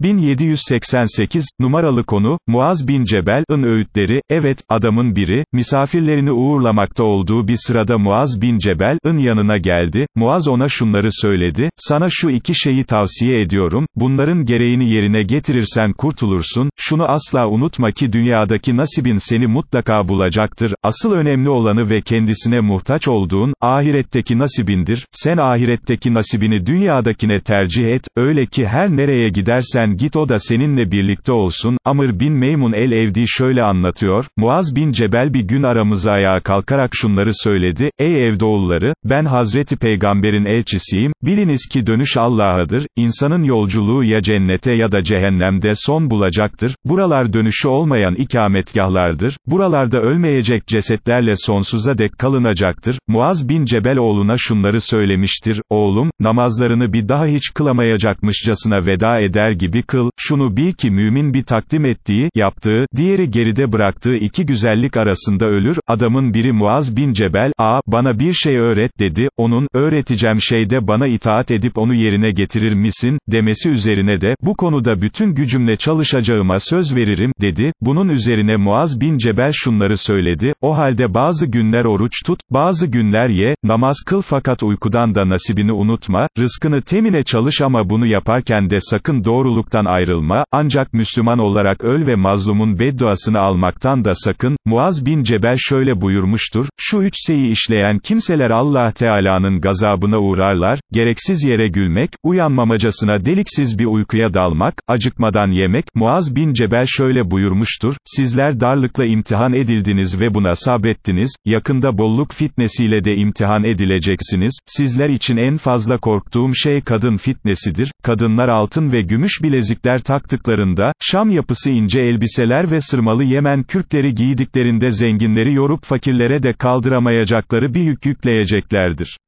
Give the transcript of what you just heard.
1788, numaralı konu, Muaz bin Cebel'ın öğütleri, evet, adamın biri, misafirlerini uğurlamakta olduğu bir sırada Muaz bin Cebel'ın yanına geldi, Muaz ona şunları söyledi, sana şu iki şeyi tavsiye ediyorum, bunların gereğini yerine getirirsen kurtulursun, şunu asla unutma ki dünyadaki nasibin seni mutlaka bulacaktır, asıl önemli olanı ve kendisine muhtaç olduğun, ahiretteki nasibindir, sen ahiretteki nasibini dünyadakine tercih et, öyle ki her nereye gidersen git o da seninle birlikte olsun, Amr bin Meymun el-Evdi şöyle anlatıyor, Muaz bin Cebel bir gün aramıza ayağa kalkarak şunları söyledi, ey evdoğulları, ben Hazreti Peygamber'in elçisiyim, biliniz ki dönüş Allah'adır, insanın yolculuğu ya cennete ya da cehennemde son bulacaktır, buralar dönüşü olmayan ikametgahlardır, buralarda ölmeyecek cesetlerle sonsuza dek kalınacaktır, Muaz bin Cebel oğluna şunları söylemiştir, oğlum, namazlarını bir daha hiç kılamayacakmışcasına veda eder gibi kıl, şunu bil ki mümin bir takdim ettiği, yaptığı, diğeri geride bıraktığı iki güzellik arasında ölür, adamın biri Muaz bin Cebel, a, bana bir şey öğret dedi, onun, öğreteceğim şeyde bana itaat edip onu yerine getirir misin, demesi üzerine de, bu konuda bütün gücümle çalışacağıma söz veririm, dedi, bunun üzerine Muaz bin Cebel şunları söyledi, o halde bazı günler oruç tut, bazı günler ye, namaz kıl fakat uykudan da nasibini unutma, rızkını temine çalış ama bunu yaparken de sakın doğruluktan ayrılma, ancak Müslüman olarak öl ve mazlumun bedduasını almaktan da sakın, Muaz bin Cebel şöyle buyurmuştur, şu üç şeyi işleyen kimseler Allah Teala'nın gazabına uğrarlar, gereksiz yere gülmek, uyanmamacasına deliksiz bir uykuya dalmak, acıkmadan yemek, Muaz bin Cebel şöyle buyurmuştur, sizler darlıkla imtihan edildiniz ve buna sabrettiniz, yakında bolluk fitnesiyle de imtihan edileceksiniz, sizler için en fazla korktuğum şey kadın fitnesidir, kadınlar altın ve gümüş bilezikler taktıklarında, Şam yapısı ince elbiseler ve sırmalı Yemen kürkleri giydiklerinde zenginleri yorup fakirlere de kaldıramayacakları bir yük yükleyeceklerdir.